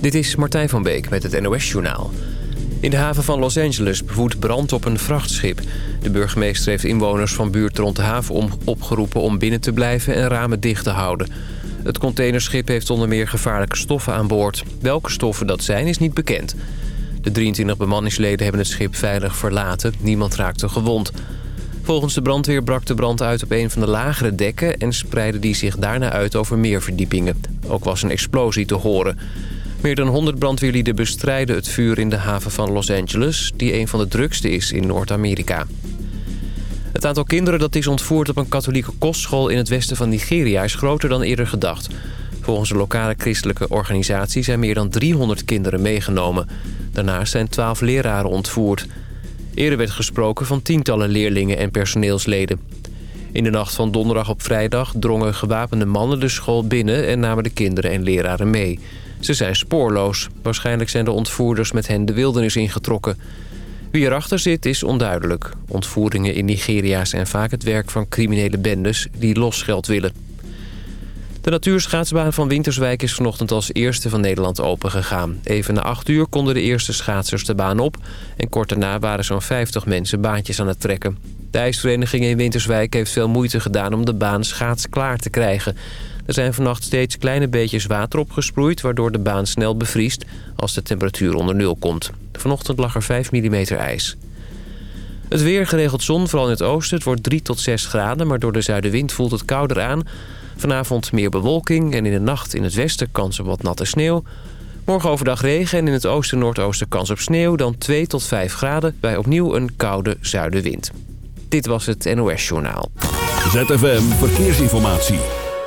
Dit is Martijn van Beek met het NOS-journaal. In de haven van Los Angeles bevoedt brand op een vrachtschip. De burgemeester heeft inwoners van buurt rond de haven opgeroepen om binnen te blijven en ramen dicht te houden. Het containerschip heeft onder meer gevaarlijke stoffen aan boord. Welke stoffen dat zijn is niet bekend. De 23 bemanningsleden hebben het schip veilig verlaten. Niemand raakte gewond. Volgens de brandweer brak de brand uit op een van de lagere dekken... en spreidde die zich daarna uit over meer verdiepingen. Ook was een explosie te horen. Meer dan 100 brandweerlieden bestrijden het vuur in de haven van Los Angeles... die een van de drukste is in Noord-Amerika. Het aantal kinderen dat is ontvoerd op een katholieke kostschool... in het westen van Nigeria is groter dan eerder gedacht. Volgens de lokale christelijke organisatie zijn meer dan 300 kinderen meegenomen. Daarnaast zijn 12 leraren ontvoerd... Eerder werd gesproken van tientallen leerlingen en personeelsleden. In de nacht van donderdag op vrijdag drongen gewapende mannen de school binnen... en namen de kinderen en leraren mee. Ze zijn spoorloos. Waarschijnlijk zijn de ontvoerders met hen de wildernis ingetrokken. Wie erachter zit is onduidelijk. Ontvoeringen in Nigeria zijn vaak het werk van criminele bendes... die losgeld willen. De natuurschaatsbaan van Winterswijk is vanochtend als eerste van Nederland opengegaan. Even na acht uur konden de eerste schaatsers de baan op... en kort daarna waren zo'n 50 mensen baantjes aan het trekken. De ijsvereniging in Winterswijk heeft veel moeite gedaan om de baan schaatsklaar te krijgen. Er zijn vannacht steeds kleine beetjes water opgesproeid... waardoor de baan snel bevriest als de temperatuur onder nul komt. Vanochtend lag er 5 mm ijs. Het weer geregeld zon, vooral in het oosten. Het wordt 3 tot 6 graden, maar door de zuidenwind voelt het kouder aan... Vanavond meer bewolking en in de nacht in het westen kans op wat natte sneeuw. Morgen overdag regen en in het oosten noordoosten kans op sneeuw. Dan 2 tot 5 graden bij opnieuw een koude zuidenwind. Dit was het NOS Journaal. ZFM Verkeersinformatie.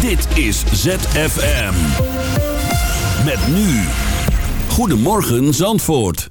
Dit is ZFM. Met nu. Goedemorgen Zandvoort.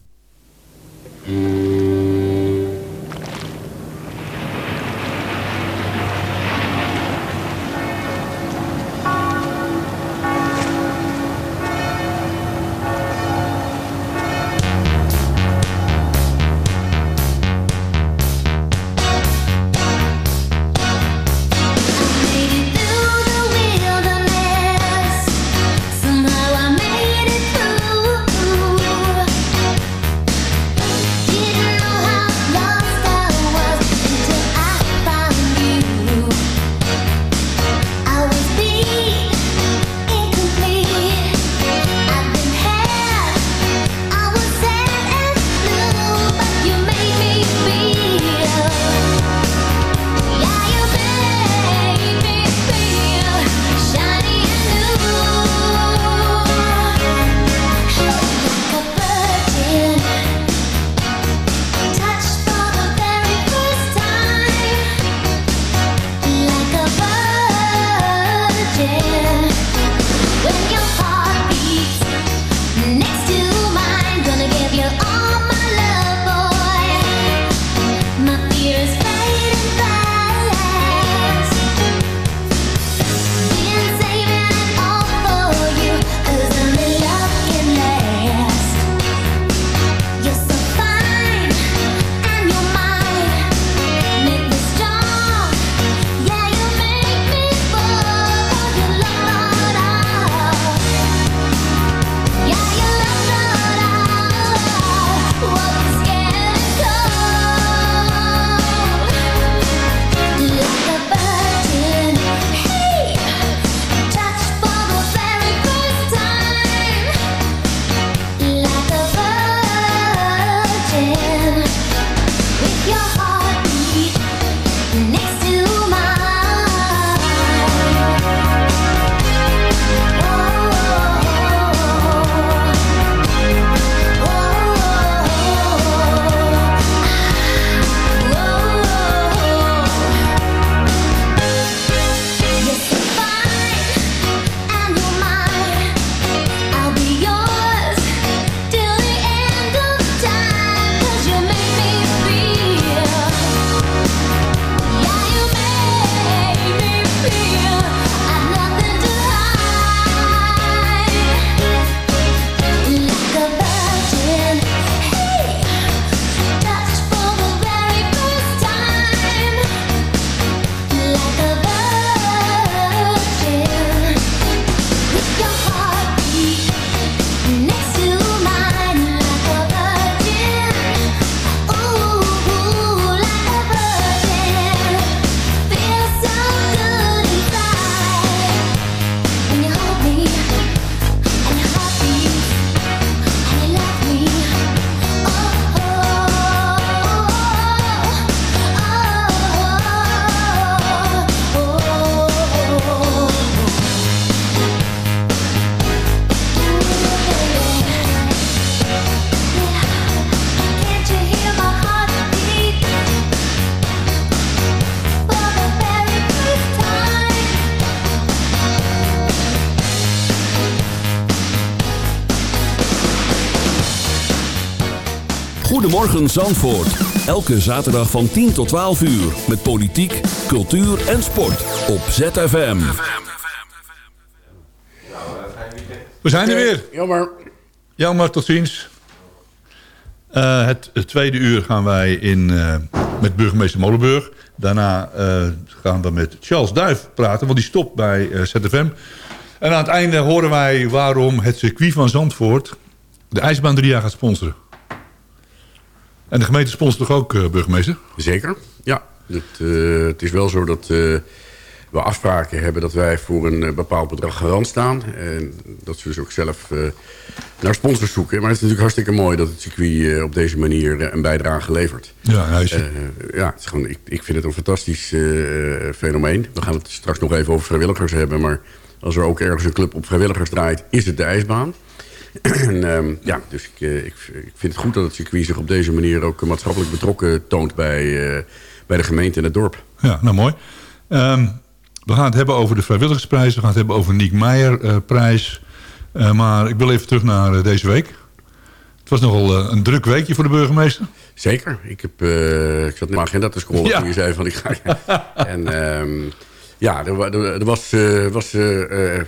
Goedemorgen Zandvoort. Elke zaterdag van 10 tot 12 uur. Met politiek, cultuur en sport. Op ZFM. We zijn er weer. Jammer. Jammer, tot ziens. Uh, het, het, tweede uur gaan wij in, uh, met burgemeester Molenburg. Daarna uh, gaan we met Charles Duif praten, want die stopt bij ZFM. En aan het einde horen wij waarom het circuit van Zandvoort... de ijsbaan drie jaar gaat sponsoren. En de gemeente sponsort toch ook, burgemeester? Zeker, ja. Het, het, is wel zo dat we afspraken hebben dat wij voor een bepaald bedrag garant staan. En dat ze dus ook zelf naar sponsors zoeken. Maar het is natuurlijk hartstikke mooi dat het circuit op deze manier een bijdrage levert. Ja, uh, ja het is gewoon, ik, ik vind het een fantastisch fenomeen. We gaan het straks nog even over vrijwilligers hebben. Maar als er ook ergens een club op vrijwilligers draait, is het de ijsbaan. en, um, ja, dus ik, ik, ik, vind het goed dat het circuit zich op deze manier ook maatschappelijk betrokken toont bij, uh, bij de gemeente en het dorp. Ja, nou mooi. Um, we gaan het hebben over de vrijwilligersprijs. We gaan het hebben over Niek Meijer prijs. Uh, maar ik wil even terug naar deze week. Het was nogal een druk weekje voor de burgemeester. Zeker. Ik, heb, ik zat in mijn agenda te scrollen ja. toen je zei van ik ga... en um, ja, er, er, was, was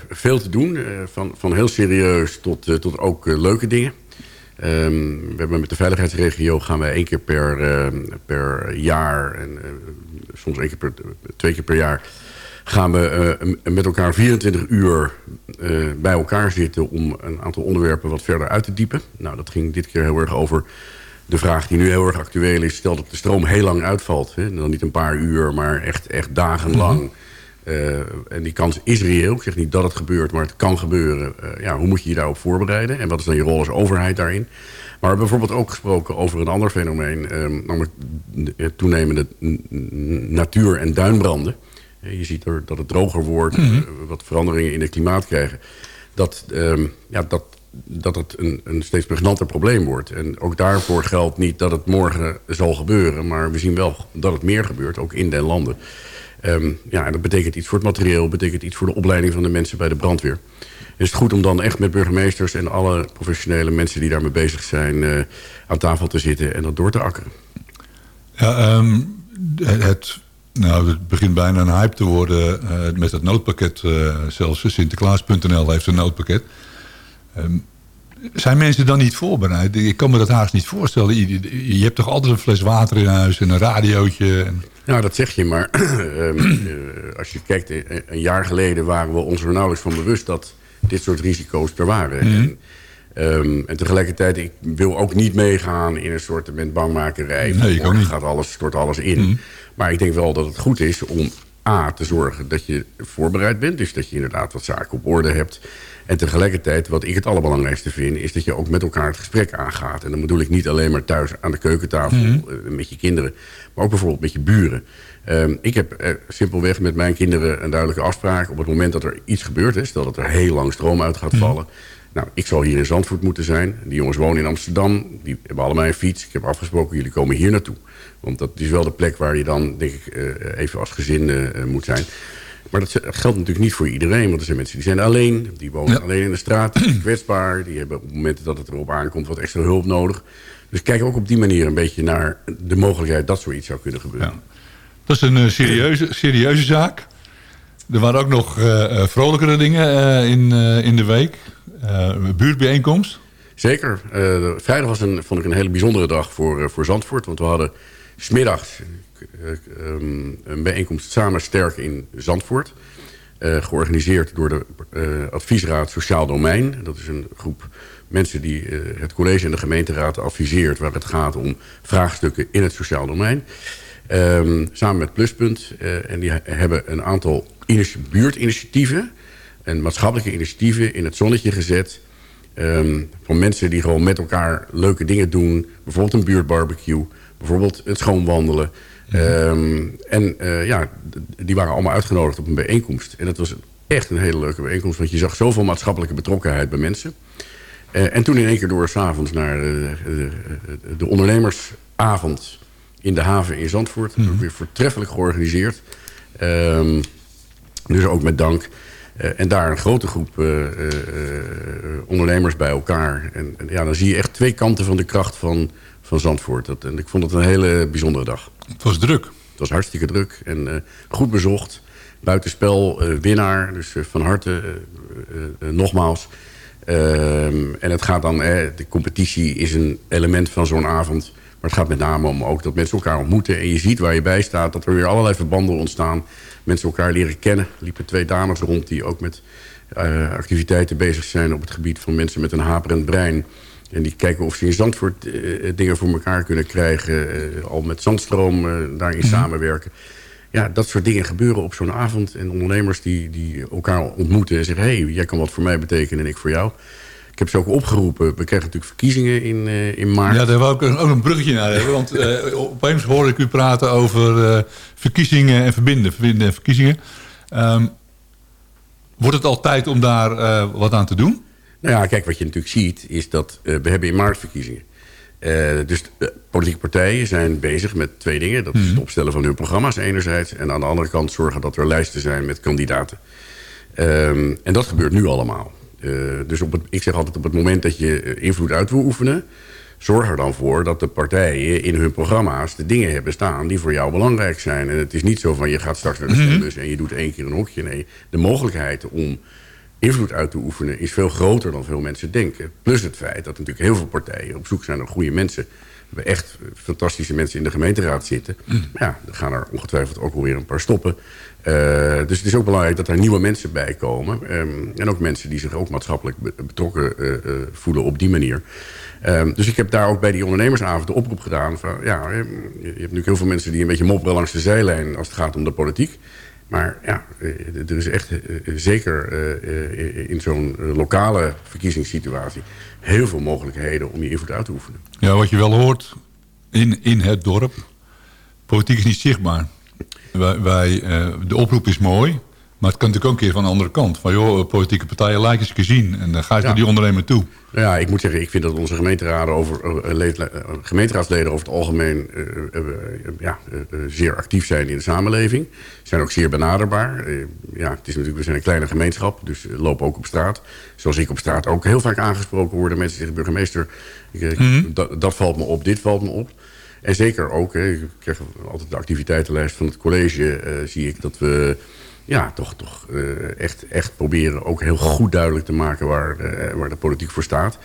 veel te doen. van, van heel serieus tot, tot ook leuke dingen. Um, we hebben met de veiligheidsregio gaan wij één keer per, per jaar... en soms één keer per, twee keer per jaar gaan we met elkaar 24 uur bij elkaar zitten... om een aantal onderwerpen wat verder uit te diepen. Nou, dat ging dit keer heel erg over de vraag die nu heel erg actueel is. Stel dat de stroom heel lang uitvalt. Hè, dan niet een paar uur, maar echt, echt dagenlang. Uh, en die kans is reëel. Ik zeg niet dat het gebeurt, maar het kan gebeuren. ja, hoe moet je je daarop voorbereiden? En wat is dan je rol als overheid daarin? Maar we hebben bijvoorbeeld ook gesproken over een ander fenomeen. namelijk toenemende natuur- en duinbranden. Je ziet er dat het droger wordt, mm -hmm. wat veranderingen in het klimaat krijgen. Dat, um, ja, dat, dat het een, een steeds pregnanter probleem wordt. En ook daarvoor geldt niet dat het morgen zal gebeuren... maar we zien wel dat het meer gebeurt, ook in den landen. Um, ja, dat betekent iets voor het materieel... betekent iets voor de opleiding van de mensen bij de brandweer. is het goed om dan echt met burgemeesters... en alle professionele mensen die daarmee bezig zijn... Uh, aan tafel te zitten en dat door te akkeren. Ja, um, het nou, het begint bijna een hype te worden uh, met het noodpakket. Uh, zelfs Sinterklaas.nl heeft een noodpakket. Um, zijn mensen dan niet voorbereid? Ik kan me dat haast niet voorstellen. Je, je hebt toch altijd een fles water in huis en een radiootje? En... Nou, dat zeg je, maar uh, als je kijkt... een jaar geleden waren we ons er nauwelijks van bewust... dat dit soort risico's er waren. Mm -hmm. en, Um, en tegelijkertijd, ik wil ook niet meegaan in een soort bangmakerij. Nee, ik ook niet. Gaat alles, stort alles in. Mm. Maar ik denk wel dat het goed is om A, te zorgen dat je voorbereid bent. Dus dat je inderdaad wat zaken op orde hebt. En tegelijkertijd, wat ik het allerbelangrijkste vind... is dat je ook met elkaar het gesprek aangaat. En dan bedoel ik niet alleen maar thuis aan de keukentafel mm. uh, met je kinderen... maar ook bijvoorbeeld met je buren. Um, ik heb uh, simpelweg met mijn kinderen een duidelijke afspraak... op het moment dat er iets gebeurt, hè, stel dat er heel lang stroom uit gaat mm. vallen... Nou, ik zal hier in Zandvoort moeten zijn. Die jongens wonen in Amsterdam. Die hebben allemaal een fiets. Ik heb afgesproken, jullie komen hier naartoe. Want dat is wel de plek waar je dan, denk ik, uh, even als gezin uh, moet zijn. Maar dat geldt natuurlijk niet voor iedereen. Want er zijn mensen die zijn alleen. Die wonen ja. alleen in de straat. Die zijn kwetsbaar. Die hebben op momenten dat het erop aankomt wat extra hulp nodig. Dus kijk ook op die manier een beetje naar de mogelijkheid dat zoiets zou kunnen gebeuren. Ja. Dat is een uh, serieuze, serieuze zaak. Er waren ook nog vrolijkere dingen in, in de week. Uh, buurtbijeenkomst? Zeker. Uh, vrijdag was een, vond ik een hele bijzondere dag voor, uh, voor Zandvoort. Want we hadden smiddags um, een bijeenkomst Samen Sterk in Zandvoort. georganiseerd door de Adviesraad Sociaal Domein. Dat is een groep mensen die het college en de gemeenteraad adviseert... waar het gaat om vraagstukken in het sociaal domein. Um, samen met Pluspunt. en die hebben een aantal buurtinitiatieven en maatschappelijke initiatieven in het zonnetje gezet... Um, van mensen die gewoon met elkaar leuke dingen doen. Bijvoorbeeld een buurtbarbecue. Bijvoorbeeld het schoonwandelen. -hmm. um, en uh, ja, die waren allemaal uitgenodigd op een bijeenkomst. En dat was echt een hele leuke bijeenkomst. Want je zag zoveel maatschappelijke betrokkenheid bij mensen. Uh, en toen in één keer door s'avonds naar de, de, de, ondernemersavond... in de haven in Zandvoort. Mm -hmm. Weer voortreffelijk georganiseerd. Um, dus ook met dank... en daar een grote groep ondernemers bij elkaar. En, en, ja, dan zie je echt twee kanten van de kracht van, van Zandvoort. Dat, en ik vond het een hele bijzondere dag. Het was druk. Het was hartstikke druk en goed bezocht. Buitenspel, winnaar. Dus van harte nogmaals. Ehm, en het gaat dan, de competitie is een element van zo'n avond. Maar het gaat met name om ook dat mensen elkaar ontmoeten. En je ziet waar je bij staat dat er weer allerlei verbanden ontstaan. Mensen elkaar leren kennen. Er liepen twee dames rond die ook met uh, activiteiten bezig zijn... op het gebied van mensen met een haperend brein. En die kijken of ze in Zandvoort uh, dingen voor elkaar kunnen krijgen. Uh, al met Zandstroom daarin mm -hmm. samenwerken. Ja, dat soort dingen gebeuren op zo'n avond. En ondernemers die, die elkaar ontmoeten en zeggen... hé, hey, jij kan wat voor mij betekenen en ik voor jou. Ik heb ze ook opgeroepen. We krijgen natuurlijk verkiezingen in, uh, in maart. Ja, daar wou ik ook een bruggetje naar hebben. Want uh, opeens hoor ik u praten over uh, verkiezingen en verbinden. Verbinden en verkiezingen. Um, wordt het al tijd om daar wat aan te doen? Nou ja, kijk, wat je natuurlijk ziet is dat we hebben in maart verkiezingen. Dus de politieke partijen zijn bezig met twee dingen. Dat is het opstellen van hun programma's enerzijds. En aan de andere kant zorgen dat er lijsten zijn met kandidaten. Um, en dat gebeurt nu allemaal. Uh, dus op het, ik zeg altijd op het moment dat je invloed uit wil oefenen... zorg er dan voor dat de partijen in hun programma's de dingen hebben staan... die voor jou belangrijk zijn. En het is niet zo van je gaat straks naar de stembus en je doet één keer een hokje. Nee, de mogelijkheid om invloed uit te oefenen is veel groter dan veel mensen denken. Plus het feit dat natuurlijk heel veel partijen op zoek zijn naar goede mensen. We hebben echt fantastische mensen in de gemeenteraad zitten. Mm. Ja, er gaan er ongetwijfeld ook alweer een paar stoppen. Uh, dus het is ook belangrijk dat er nieuwe mensen bij komen. Um, en ook mensen die zich ook maatschappelijk betrokken uh, uh, voelen op die manier. Um, dus ik heb daar ook bij die ondernemersavond de oproep gedaan. Van, ja, je hebt natuurlijk heel veel mensen die een beetje mopperen langs de zijlijn... als het gaat om de politiek. Maar ja, er is echt zeker in zo'n lokale verkiezingssituatie... heel veel mogelijkheden om je invloed uit te oefenen. Ja, wat je wel hoort in, in het dorp... politiek is niet zichtbaar. Wij, wij de oproep is mooi... Maar het kan natuurlijk ook een keer van de andere kant. Van joh, politieke partijen lijken eens gezien. En dan ga je ja. naar die ondernemer toe. Ja, ik moet zeggen, ik vind dat onze gemeenteraden over, uh, gemeenteraadsleden over het algemeen uh, ja, zeer actief zijn in de samenleving. Zijn ook zeer benaderbaar. ja, het is natuurlijk, we zijn een kleine gemeenschap, dus lopen ook op straat. Zoals ik op straat ook heel vaak aangesproken word. Mensen zeggen, burgemeester, ik, mm -hmm. dat, dat valt me op, dit valt me op. En zeker ook, hè, ik krijg altijd de activiteitenlijst van het college, zie ik dat we ja, toch, toch uh, echt, echt proberen ook heel goed duidelijk te maken waar, uh, waar de politiek voor staat.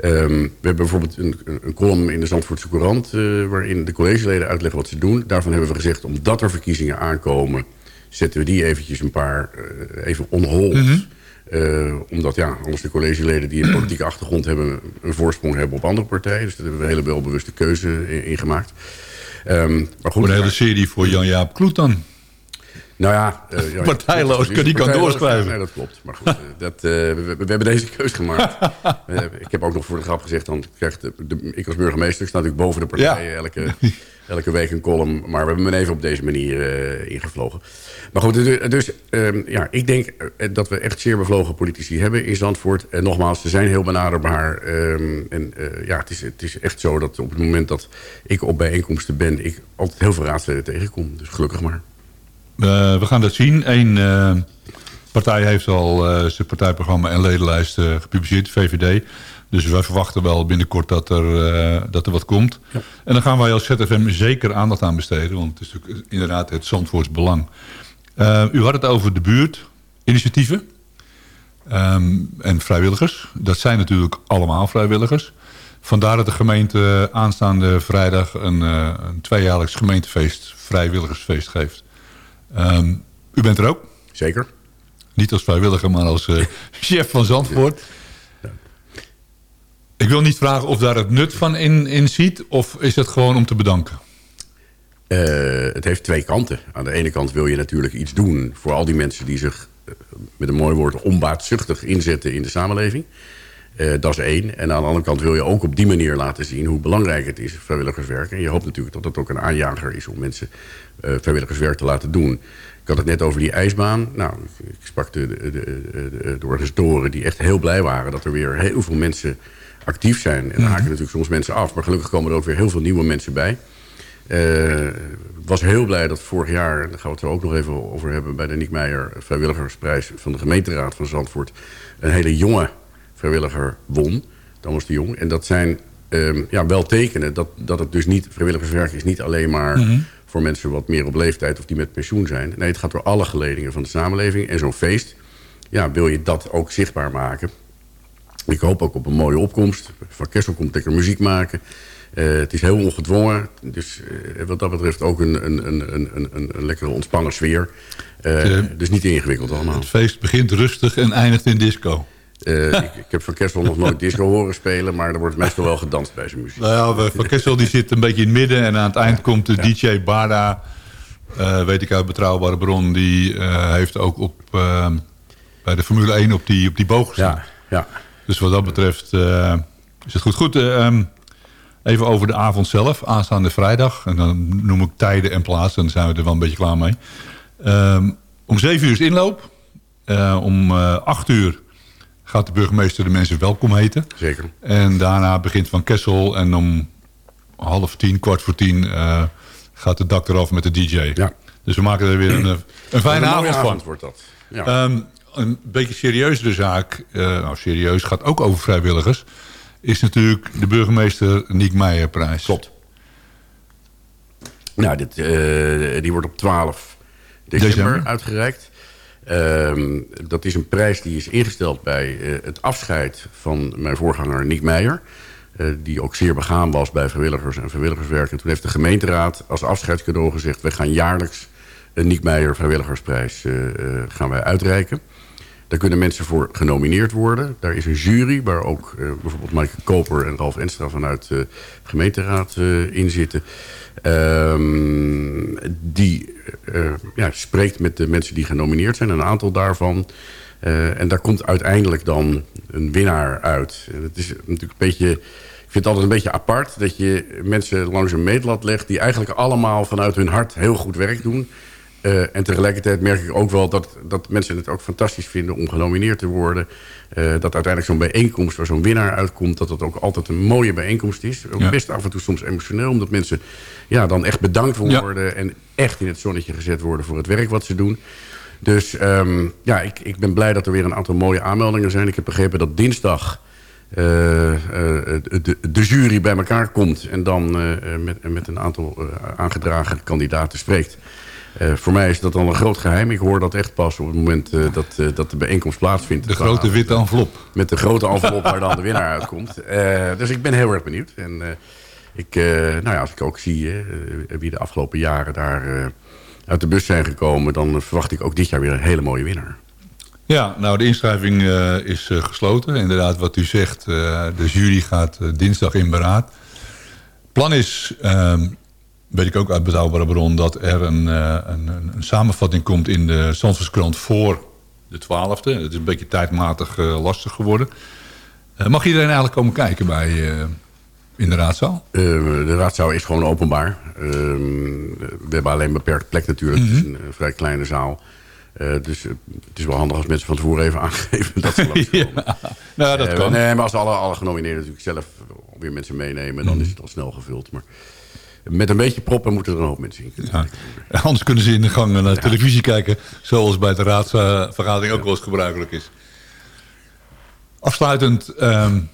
Um, we hebben bijvoorbeeld een, een column in de Zandvoortse Courant... Waarin de collegeleden uitleggen wat ze doen. Daarvan hebben we gezegd, omdat er verkiezingen aankomen... zetten we die eventjes een paar even on hold. Mm -hmm. Omdat ja, anders de collegeleden die een politieke achtergrond hebben... een voorsprong hebben op andere partijen. Dus daar hebben we een hele welbewuste keuze in, in gemaakt. Um, maar goed, een hele serie voor Jan-Jaap Kloet dan. Nou ja... Uh, ja partijloos, die kan doorschrijven. Nee, dat klopt. Maar goed, uh, dat, uh, we, we, hebben deze keus gemaakt. ik heb ook nog voor de grap gezegd... dan krijgt de, de, ik als burgemeester sta natuurlijk boven de partijen... Ja. Elke, elke week een column. Maar we hebben hem even op deze manier ingevlogen. Maar goed, dus, dus um, ja, ik denk dat we echt zeer bevlogen politici hebben in Zandvoort. En nogmaals, ze zijn heel benaderbaar. Um, en ja, het is, het is echt zo dat op het moment dat ik op bijeenkomsten ben... ik altijd heel veel raadsleden tegenkom. Dus gelukkig maar. We gaan dat zien. Eén partij heeft al zijn partijprogramma en ledenlijst gepubliceerd, VVD. Dus wij verwachten wel binnenkort dat er, dat er wat komt. Ja. En dan gaan wij als ZFM zeker aandacht aan besteden. Want het is natuurlijk inderdaad het Zandvoorts belang. u had het over de buurtinitiatieven. Um, en vrijwilligers. Dat zijn natuurlijk allemaal vrijwilligers. Vandaar dat de gemeente aanstaande vrijdag een, een tweejaarlijks gemeentefeest, vrijwilligersfeest geeft. Um, u bent er ook? Zeker. Niet als vrijwilliger, maar als uh, chef van Zandvoort. Ik wil niet vragen of daar het nut van in, in ziet... of is het gewoon om te bedanken? Uh, het heeft twee kanten. Aan de ene kant wil je natuurlijk iets doen... voor al die mensen die zich, uh, met een mooi woord... onbaatzuchtig inzetten in de samenleving. Uh, dat is één. En aan de andere kant wil je ook op die manier laten zien... hoe belangrijk het is, vrijwilligerswerk. En je hoopt natuurlijk dat het ook een aanjager is... om mensen vrijwilligerswerk te laten doen. Ik had het net over die ijsbaan. Nou, ik sprak de, de, de, de, organisatoren die echt heel blij waren... dat er weer heel veel mensen actief zijn. En dan haken natuurlijk soms mensen af. Maar gelukkig komen er ook weer heel veel nieuwe mensen bij. Uh, was heel blij dat vorig jaar... en daar gaan we het er ook nog even over hebben... bij de Niek Meijer vrijwilligersprijs van de gemeenteraad van Zandvoort... een hele jonge vrijwilliger won. Thomas de Jong. En dat zijn ehm, ja, wel tekenen dat, dat het dus niet... vrijwilligerswerk is niet alleen maar... Mhm. voor mensen wat meer op leeftijd of die met pensioen zijn. Nee, het gaat door alle geledingen van de samenleving. En zo'n feest, ja, wil je dat ook zichtbaar maken... Ik hoop ook op een mooie opkomst. Van Kessel komt lekker muziek maken. Uh, het is heel ongedwongen. Dus uh, wat dat betreft ook een, een, een, een, een, een lekkere ontspannen sfeer. Uh, dus niet ingewikkeld allemaal. Het feest begint rustig en eindigt in disco. ik, ik, heb Van Kessel nog nooit disco horen spelen... maar er wordt meestal wel gedanst bij zijn muziek. Nou ja, Van Kessel die zit een beetje in het midden... en aan het eind komt de DJ Barda... weet ik uit betrouwbare bron... die heeft ook op, bij de Formule 1 op die, op die boog gestaan. Ja, ja. Dus wat dat betreft is het goed. Goed, um, Even over de avond zelf, aanstaande vrijdag. En dan noem ik tijden en plaatsen. Dan zijn we er wel een beetje klaar mee. Um, om 7 uur is inloop. Uh, om eh, 8 uur gaat de burgemeester de mensen welkom heten. Zeker. En daarna begint Van Kessel. En om half tien, kwart voor tien... Uh, gaat het dak eraf met de DJ. Ja. Dus we maken er weer een, een fijne avond van. wordt dat. Ja. Um, een beetje serieuzere zaak. nou, serieus gaat ook over vrijwilligers is natuurlijk de burgemeester Niek Meijerprijs. Klopt. Nou, dit, uh, die wordt op 12 december, uitgereikt. Uh, dat is een prijs die is ingesteld bij uh, het afscheid van mijn voorganger Niek Meijer. Uh, die ook zeer begaan was bij vrijwilligers en vrijwilligerswerk. En toen heeft de gemeenteraad als afscheidscadeau gezegd... we gaan jaarlijks een Niek Meijer vrijwilligersprijs gaan wij uitreiken. Daar kunnen mensen voor genomineerd worden. Daar is een jury waar ook uh, bijvoorbeeld Maaike Koper en Ralf Enstra vanuit de gemeenteraad uh, in zitten. Um, die uh, ja, spreekt met de mensen die genomineerd zijn, een aantal daarvan. en daar komt uiteindelijk dan een winnaar uit. Het is natuurlijk een beetje... Ik vind het altijd een beetje apart dat je mensen langs een meetlat legt... die eigenlijk allemaal vanuit hun hart heel goed werk doen... Uh, en tegelijkertijd merk ik ook wel dat, dat mensen het ook fantastisch vinden om genomineerd te worden. Uh, dat uiteindelijk zo'n bijeenkomst waar zo'n winnaar uitkomt... dat dat ook altijd een mooie bijeenkomst is. Ja. best af en toe soms emotioneel. Omdat mensen ja, dan echt bedankt worden... Ja. en echt in het zonnetje gezet worden voor het werk wat ze doen. Dus um, ja, ik, ik ben blij dat er weer een aantal mooie aanmeldingen zijn. Ik heb begrepen dat dinsdag... Uh, de, de, jury bij elkaar komt... en dan met, met een aantal aangedragen kandidaten spreekt... Uh, voor mij is dat dan een groot geheim. Ik hoor dat echt pas op het moment uh, dat, uh, dat de bijeenkomst plaatsvindt. De grote witte envelop. Met de grote envelop waar dan de winnaar uitkomt. dus ik ben heel erg benieuwd. En ik, nou ja, als ik ook zie wie de afgelopen jaren daar uit de bus zijn gekomen... dan verwacht ik ook dit jaar weer een hele mooie winnaar. Ja, nou de inschrijving is gesloten. Inderdaad, wat u zegt, de jury gaat dinsdag in beraad. plan is ehm, weet ik ook uit betrouwbare bron... dat er een, uh, een, een, samenvatting komt in de Zandvoortskrant voor de 12e. Het is een beetje tijdmatig uh, lastig geworden. Uh, mag iedereen eigenlijk komen kijken bij, in de raadzaal? de raadzaal is gewoon openbaar. Ehm, we hebben alleen beperkt plek natuurlijk. Mm -hmm. Het is een vrij kleine zaal. dus het is wel handig als mensen van tevoren even aangeven dat ze langskomen. ja, nou, dat kan. Nee, maar als alle, alle genomineerden natuurlijk zelf weer mensen meenemen... dan mm is het al snel gevuld. Maar met een beetje proppen moeten er een hoop mensen in kunnen. Ja. Anders kunnen ze in de gang naar televisie kijken... zoals bij de raadsvergadering ook wel eens gebruikelijk is. Afsluitend um,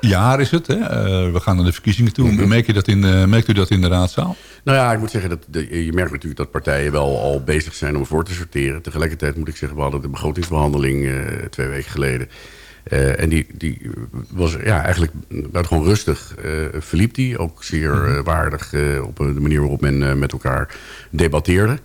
jaar is het. Hè? Uh, we gaan naar de verkiezingen toe. Mm -hmm. Merk je dat in de, merkt u dat in de raadzaal? Nou ja, ik moet zeggen, dat de, je merkt natuurlijk dat partijen wel al bezig zijn om voor te sorteren. Tegelijkertijd moet ik zeggen, we hadden de begrotingsbehandeling uh, twee weken geleden... Uh, en die, die was ja, eigenlijk gewoon rustig uh, verliep die. Ook zeer uh, waardig op de manier waarop men met elkaar debatteerde.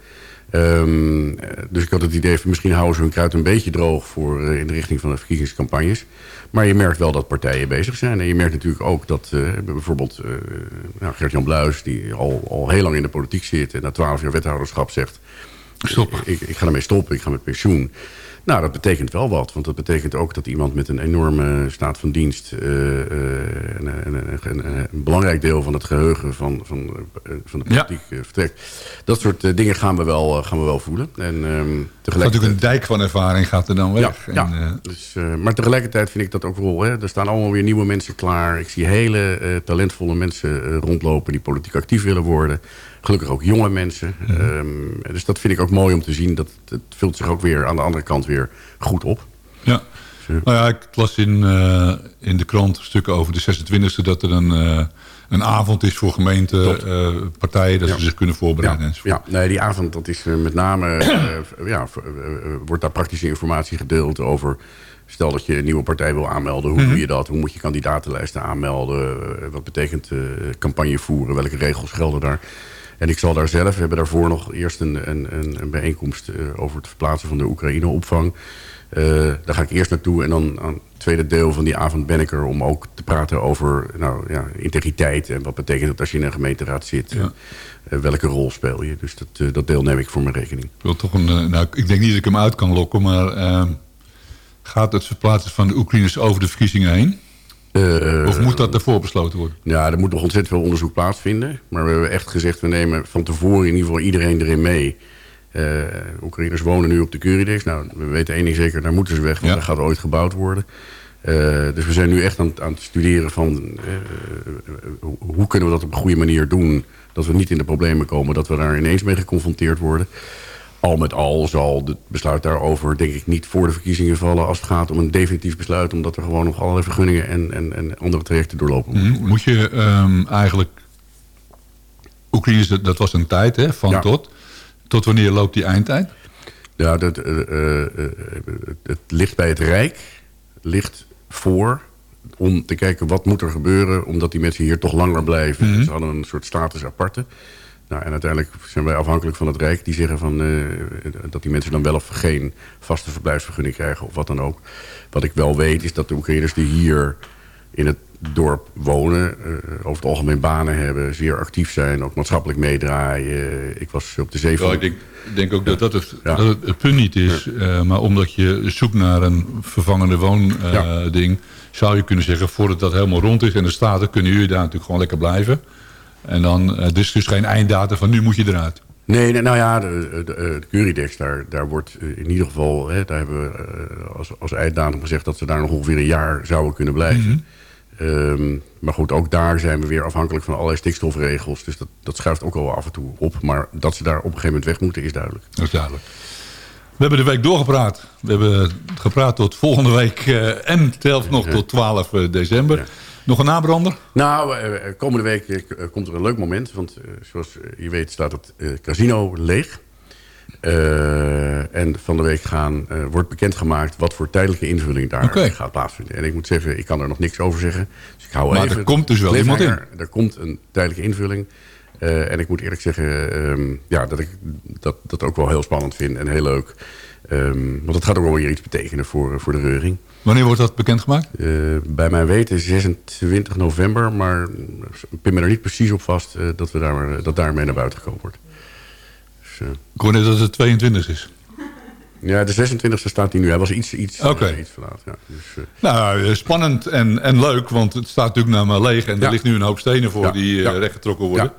Um, dus ik had het idee van misschien houden ze hun kruid een beetje droog... voor in de richting van de verkiezingscampagnes. Maar je merkt wel dat partijen bezig zijn. En je merkt natuurlijk ook dat bijvoorbeeld nou, Gert-Jan Bluis... die al, al heel lang in de politiek zit en na twaalf jaar wethouderschap zegt... Stop. Ik, ik, ga ermee stoppen, ik ga met pensioen... Nou, dat betekent wel wat. Want dat betekent ook dat iemand met een enorme staat van dienst... Uh, een, een, een, een, belangrijk deel van het geheugen van, van, van de politiek ja. vertrekt. Dat soort dingen gaan we wel, gaan we wel voelen. En, um, tegelijkertijd... Natuurlijk een dijk van ervaring gaat er dan weg. Ja, en, ja. Dus, maar tegelijkertijd vind ik dat ook wel... Hè, er staan allemaal weer nieuwe mensen klaar. Ik zie hele talentvolle mensen rondlopen die politiek actief willen worden. Gelukkig ook jonge mensen. Um, dus dat vind ik ook mooi om te zien. Dat het vult zich ook weer aan de andere kant weer goed op. Ja. Nou ja, ik las in, uh, in de krant stukken over de 26e... dat er een, uh, een avond is voor gemeentepartijen... Uh, dat ja. ze zich kunnen voorbereiden. Ja, ja, nee, die avond dat is met name... ja, wordt daar praktische informatie gedeeld over... Stel dat je een nieuwe partij wil aanmelden. Hoe -hmm. doe je dat? Hoe moet je kandidatenlijsten aanmelden? Wat betekent campagne voeren? Welke regels gelden daar? En ik zal daar zelf, we hebben daarvoor nog eerst een, een, een bijeenkomst uh, over het verplaatsen van de Oekraïne-opvang. Uh, daar ga ik eerst naartoe en dan aan het tweede deel van die avond ben ik er om ook te praten over nou, ja, integriteit. En wat betekent het als je in een gemeenteraad zit. Ja. Uh, welke rol speel je? Dus dat, dat deel neem ik voor mijn rekening. Ik, wil toch een, nou, ik denk niet dat ik hem uit kan lokken, maar ehm, gaat het verplaatsen van de Oekraïners over de verkiezingen heen? Uh, of moet dat ervoor besloten worden? Ja, er moet nog ontzettend veel onderzoek plaatsvinden. Maar we hebben echt gezegd, we nemen van tevoren in ieder geval iedereen erin mee. Uh, Oekraïners wonen nu op de Curidex. Nou, we weten één ding zeker, daar moeten ze weg, want ja. daar gaat ooit gebouwd worden. Uh, dus we zijn nu echt aan, aan het studeren van hoe kunnen we dat op een goede manier doen. Dat we niet in de problemen komen, dat we daar ineens mee geconfronteerd worden al met al zal het besluit daarover denk ik niet voor de verkiezingen vallen... als het gaat om een definitief besluit... omdat er gewoon nog allerlei vergunningen en, en, en andere trajecten doorlopen. -hmm. Moet je um, eigenlijk... Oekraïne, dat was een tijd, hè, van ja. tot. Tot wanneer loopt die eindtijd? Ja, dat, uh, uh, het ligt bij het Rijk, ligt voor om te kijken wat moet er gebeuren... omdat die mensen hier toch langer blijven. Mm -hmm. Ze hadden een soort status aparte... Nou, en uiteindelijk zijn wij afhankelijk van het Rijk. Die zeggen van, uh, dat die mensen dan wel of geen vaste verblijfsvergunning krijgen. Of wat dan ook. Wat ik wel weet is dat de Oekraïners die hier in het dorp wonen. Uh, over het algemeen banen hebben. Zeer actief zijn. Ook maatschappelijk meedraaien. ik was op de zee ja, ik denk, denk ook dat dat het, ja. dat het, het, punt niet is. Ja. Uh, maar omdat je zoekt naar een vervangende woonding. zou je kunnen zeggen, voordat dat helemaal rond is. En de staten kunnen jullie daar natuurlijk gewoon lekker blijven. En dan, uh, dus, dus geen einddatum van nu moet je eruit. Nee, nou ja, de, de, de Curidex, daar, daar wordt in ieder geval... Hè, daar hebben we uh, als, als einddatum gezegd dat ze daar nog ongeveer een jaar zouden kunnen blijven. Mm -hmm. um, maar goed, ook daar zijn we weer afhankelijk van allerlei stikstofregels. Dus dat, dat schuift ook al af en toe op. Maar dat ze daar op een gegeven moment weg moeten is duidelijk. Dat is duidelijk. We hebben de week doorgepraat. We hebben gepraat tot volgende week uh, en zelfs nog tot 12 december. Ja. Nog een nabrander? Nou, komende week komt er een leuk moment. Want zoals je weet staat het casino leeg. Uh, en van de week gaan, uh, wordt bekendgemaakt wat voor tijdelijke invulling daar okay. gaat plaatsvinden. En ik moet zeggen, ik kan er nog niks over zeggen. Dus ik hou maar even er komt dus wel iemand in. Er komt een tijdelijke invulling. Uh, en ik moet eerlijk zeggen um, ja, dat ik dat, dat ook wel heel spannend vind en heel leuk. Um, want het gaat ook wel weer iets betekenen voor, voor de reuring. Wanneer wordt dat bekendgemaakt? Uh, bij mijn weten 26 november, maar ik pin me er niet precies op vast uh, dat, we daar, dat daarmee naar buiten gekomen wordt. Dus, uh, ik hoor net dat het 22 is. Ja, de 26e staat hij nu. Hij was iets, iets, okay. iets verlaat. Ja, dus, nou, spannend en, en leuk, want het staat natuurlijk naar maar leeg. En ja. er ligt nu een hoop stenen voor ja. die rechtgetrokken worden.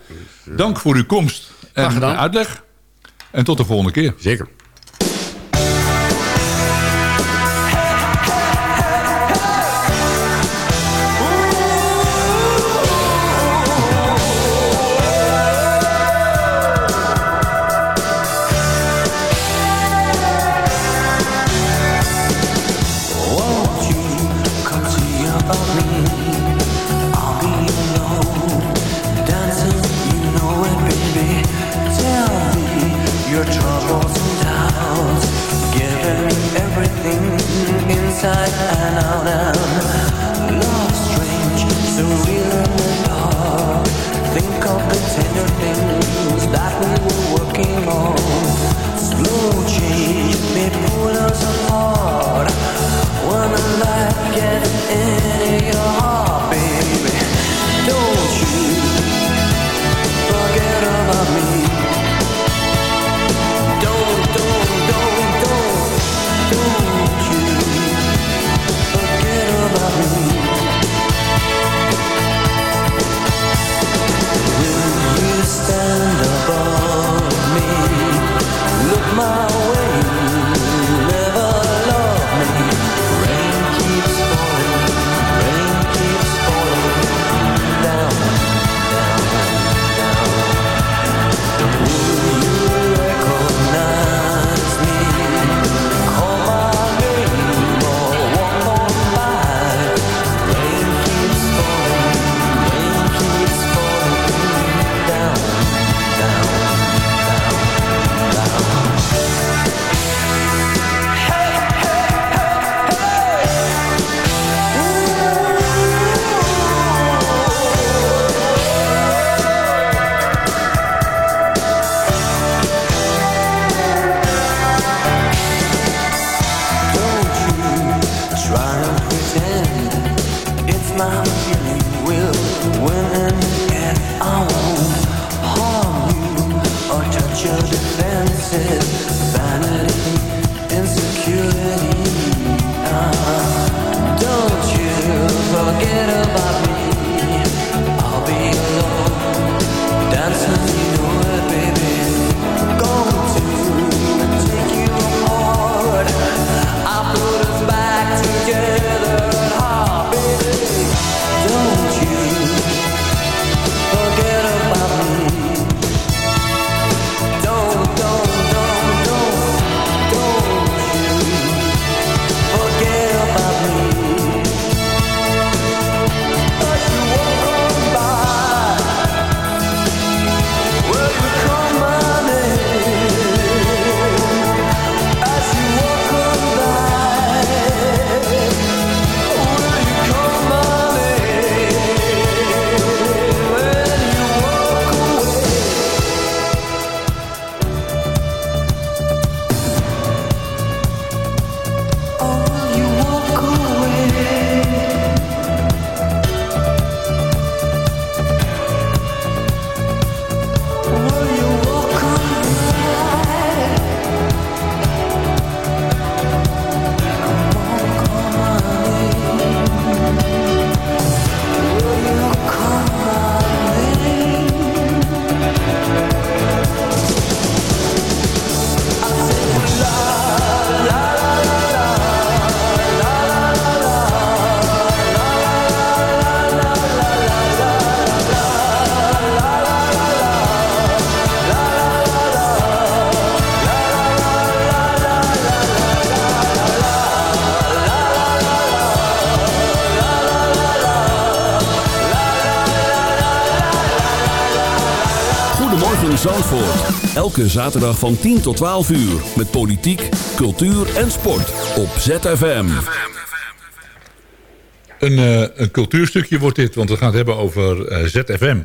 Dus, Dank voor uw komst en uitleg. En tot de volgende keer. Zeker. Elke zaterdag van 10 tot 12 uur. Met politiek, cultuur en sport. Op ZFM. Een, uh, een cultuurstukje wordt dit, want we gaan het hebben over uh, ZFM.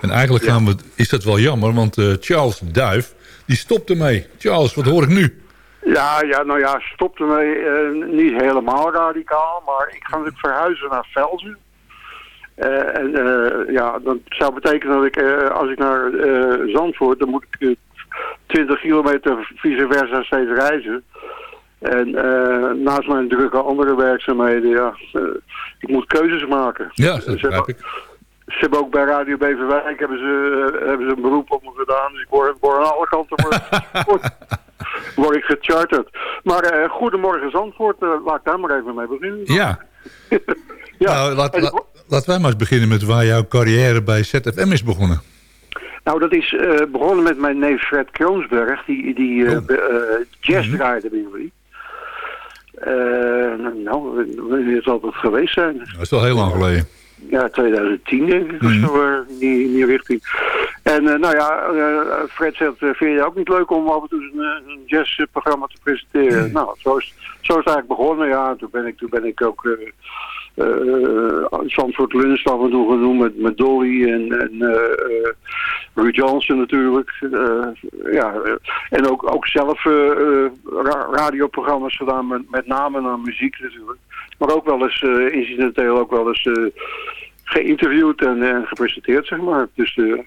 En eigenlijk gaan we, is dat wel jammer, want uh, Charles Duif, die stopt ermee. Charles, wat hoor ik nu? Ja, ja nou ja, stopt ermee. niet helemaal radicaal, maar ik ga natuurlijk verhuizen naar Velzen. Uh, en uh, ja, dat zou betekenen dat ik, uh, als ik naar Zandvoort, dan moet ik 20 kilometer vice versa steeds reizen. En naast mijn drukke andere werkzaamheden, ja, ik moet keuzes maken. Ja, dat begrijp ik. Ze hebben ook bij Radio Beverwijk hebben ze, hebben ze een beroep op me gedaan. Dus ik word, word aan alle kanten word, word, ik gecharterd. Maar goedemorgen Zandvoort, laat ik daar maar even mee beginnen. Ja. ja. Nou, laat, laat, Laten wij maar eens beginnen met waar jouw carrière bij ZFM is begonnen. Nou, dat is uh, begonnen met mijn neef Fred Kroonsberg, die, die uh, oh. uh, jazz -hmm. draaide bij jullie. nou, wanneer zal dat geweest zijn? Dat is al heel lang geleden. Ja, 2010 denk ik, mm -hmm. of zo, in, die, in die richting. En nou ja, Fred zegt, vind je het ook niet leuk om af en toe een, een jazzprogramma te presenteren? Mm. Nou, zo is, zo is het eigenlijk begonnen, ja. Toen ben ik, toen ben ik ook Zandvoort Lunch af en toe genoemd met, met Dolly en, en uh, Ruud Jansen natuurlijk. Ja, en ook, ook zelf ra radioprogramma's gedaan, met, met name naar muziek natuurlijk. Maar ook wel eens incidenteel ook wel eens geïnterviewd en, en, gepresenteerd, zeg maar. Dus een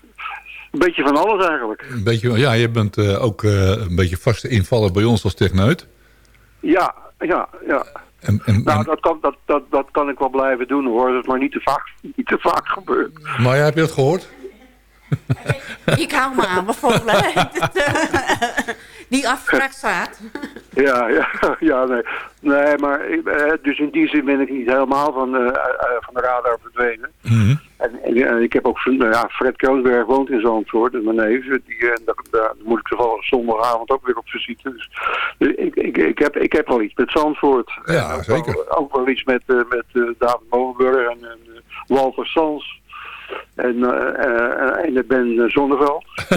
beetje van alles eigenlijk. Een beetje, ja, je bent ook een beetje vaste invaller bij ons als techneut. Ja, ja, ja. En, en, nou, dat kan, dat, dat, dat kan ik wel blijven doen hoor. Dat is maar niet te vaak, niet te vaak gebeurt. Maar heb je dat gehoord? Ik hou me aan bijvoorbeeld. die afspraak staat. Ja, ja, ja nee. nee, maar eh, dus in die zin ben ik niet helemaal van, uh, van de radar verdwenen. Mm -hmm. En, en, ik heb ook, nou ja, Fred Koonsberg woont in Zandvoort, dus mijn neef. Die, en daar, daar moet ik toevallig zondagavond ook weer op visite. Dus, dus ik, ik, ik, heb, ik heb wel iets met Zandvoort. Ja, ook zeker. Wel, ook wel iets met, uh, met David Molenburg en, en Walter Sans. En, uh, en ik ben Zonneveld.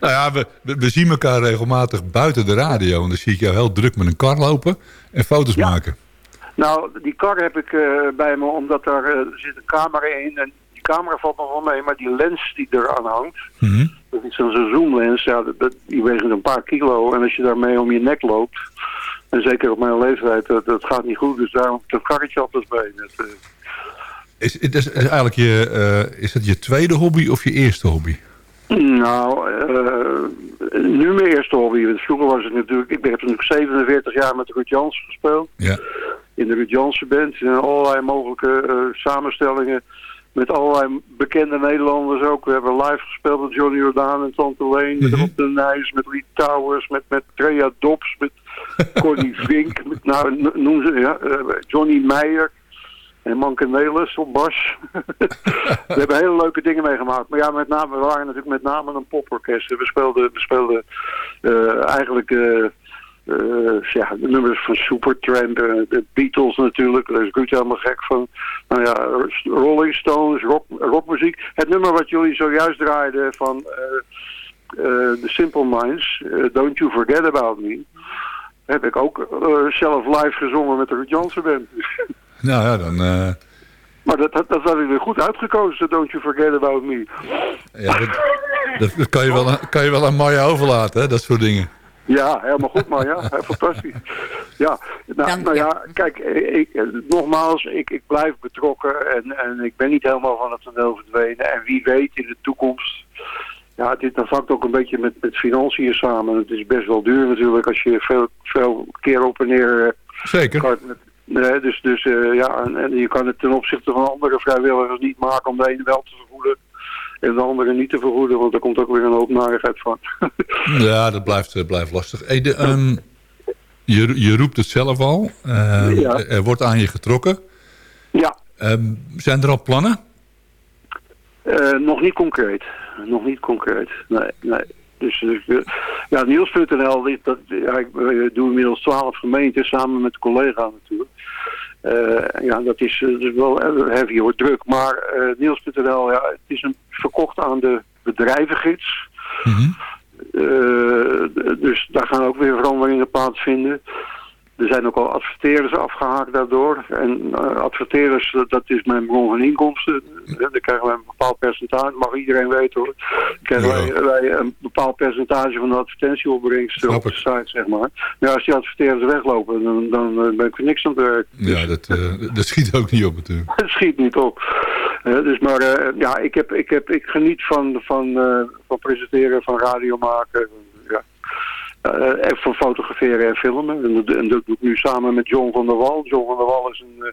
nou ja, we, we, zien elkaar regelmatig buiten de radio. En dan zie ik jou heel druk met een kar lopen en foto's ja. maken. Nou, die kar heb ik uh, bij me omdat daar uh, zit een camera in. En die camera valt nog wel mee, maar die lens die eraan hangt... Mm -hmm. dat is zo'n zoomlens, ja, dat, die weegt een paar kilo. En als je daarmee om je nek loopt... en zeker op mijn leeftijd, dat, dat gaat niet goed. Dus daarom dat karretje altijd bij. Dat, is, is, is, eigenlijk je, uh, is het je tweede hobby of je eerste hobby? Nou, uh, nu mijn eerste hobby. Vroeger was het natuurlijk... Ik heb natuurlijk 47 jaar met Ruud Jansen gespeeld. Ja. In de Ruud Jansen band. In allerlei mogelijke uh, samenstellingen. Met allerlei bekende Nederlanders ook. We hebben live gespeeld met Johnny Jordaan en Tante Leen. Met Mhm. Rob de Nijs, met Lee Towers, met, met Trea Dobbs, met Connie Vink. Met, nou, no- noem ze, ja, eh, Johnny Meijer. En Manke Nelis op bas. we hebben hele leuke dingen meegemaakt. Maar ja, met name, we waren natuurlijk met name een poporkest. We speelden, we speelden eh, eigenlijk eh, eh, ja, de nummers van Supertramp, eh, de Beatles natuurlijk. Daar is Ruud helemaal gek van. Nou ja, Rolling Stones, rock, rockmuziek. Het nummer wat jullie zojuist draaiden van eh, The Simple Minds, Don't You Forget About Me... heb ik ook zelf live gezongen met de Ruud Jansen Band. Nou ja, dan... Maar dat, dat, dat had ik weer goed uitgekozen, Don't You Forget About Me. ja, dat, dat, dat kan, je wel, kan je wel aan Maya overlaten, hè, dat soort dingen. Ja, helemaal goed man, ja. Heel Fantastisch. Ja, nou, nou ja, kijk, ik, nogmaals, ik, ik blijf betrokken en, en ik ben niet helemaal van het toneel verdwenen. En wie weet in de toekomst, ja, dit dan vangt ook een beetje met, met financiën samen. Het is best wel duur natuurlijk als je veel, veel keer op en neer eh, Zeker. gaat met... Nee, dus dus eh, ja, en, en je kan het ten opzichte van andere vrijwilligers niet maken om de ene wel te vergoeden en de andere niet te vergoeden, want er komt ook weer een hoop narigheid van. Ja, dat blijft, eh, blijft lastig. Hey, de, ehm, je, je roept het zelf al. Ehm, Ja. Er wordt aan je getrokken. ja, Ehm, zijn er al plannen? Eh, nog niet concreet. Nog niet concreet. Nee, nee. Dus eh, ja, ja, ik doe inmiddels twaalf gemeenten samen met een collega natuurlijk. Ja, dat is, wel heavy hoor, druk. Maar eh Niels.nl, ja, het is een, verkocht aan de bedrijvengids. Mhm. Eh, dus daar gaan ook weer veranderingen plaatsvinden. Er zijn ook al adverteerders afgehaakt daardoor. En uh, adverteerders, dat, dat is mijn bron van inkomsten. Daar krijgen wij een bepaald percentage, mag iedereen weten hoor. Dan krijgen Ja. wij, wij een bepaald percentage van de advertentieopbrengst op de site, zeg maar. Maar als die adverteerders weglopen, dan, dan eh, ben ik voor niks aan het werk. Ja, dat, eh, dat schiet ook niet op natuurlijk. Het schiet niet op. Dus maar ja, ik, heb, ik, heb, ik geniet van, van, van presenteren, van radio maken. Eh, en van fotograferen en filmen. En dat, en dat doe ik nu samen met John van der Wal. John van der Wal is een eh,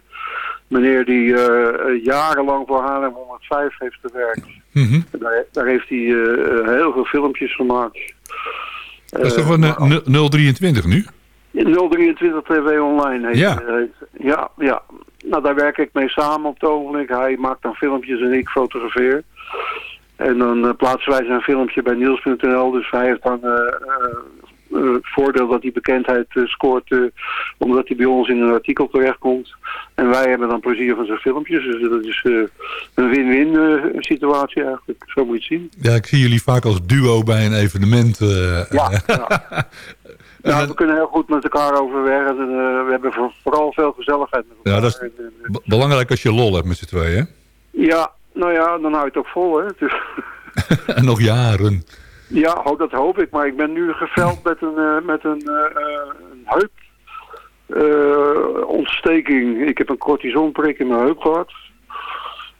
meneer die eh, jarenlang voor Haarlem 105 heeft gewerkt. Mhm. Daar, daar heeft hij heel veel filmpjes gemaakt. Dat is toch 0- 023 nu? 023 TV Online heet Ja. heet- ja, ja. Nou, daar werk ik mee samen op het ogenblik. Hij maakt dan filmpjes en ik fotografeer. En dan plaatsen wij zijn filmpje bij Niels.nl. Dus hij heeft dan eh, voordeel dat hij bekendheid eh, scoort... eh, omdat hij bij ons in een artikel terechtkomt. En wij hebben dan plezier van zijn filmpjes. Dus dat is een win-win situatie eigenlijk. Zo moet je het zien. Ja, ik zie jullie vaak als duo bij een evenement. Ja, ja. Ja, we kunnen heel goed met elkaar overwegen. En, eh, we hebben voor- vooral veel gezelligheid met elkaar. Ja, dat is- belangrijk als je lol hebt met z'n tweeën, hè? ja, nou ja, dan hou je het ook vol, hè. Dus, en nog jaren. Ja, ho- dat hoop ik. Maar ik ben nu geveld met een, eh, met een, eh, eh, een heup. eh, ontsteking. Ik heb een cortisonprik in mijn heup gehad.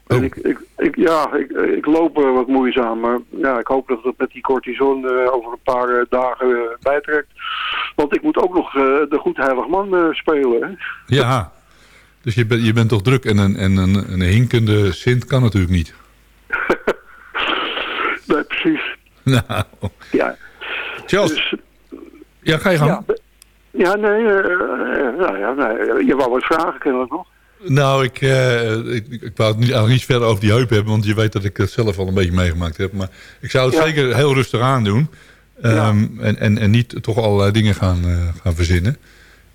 En Oh. ik, ik, ik, ja, ik, ik loop wat moeizaam. Maar ja, ik hoop dat het met die cortison over een paar dagen bijtrekt. Want ik moet ook nog de Goed Heilig Man spelen. Hè? Ja. Dus je, bent je bent toch druk en een, en een, een hinkende Sint kan natuurlijk niet. Nee, precies. Nou, Ja, Charles, dus, ja, ga je gang. ja, ja nee, eh, eh, nou ja, nee, je wou wat vragen kennelijk nog. Nou, ik, eh, ik, ik wou het niet, eigenlijk niet verder over die heup hebben, want je weet dat ik het zelf al een beetje meegemaakt heb. Maar ik zou het Ja. zeker heel rustig aandoen. Ehm, en, en, en niet toch allerlei dingen gaan, gaan verzinnen.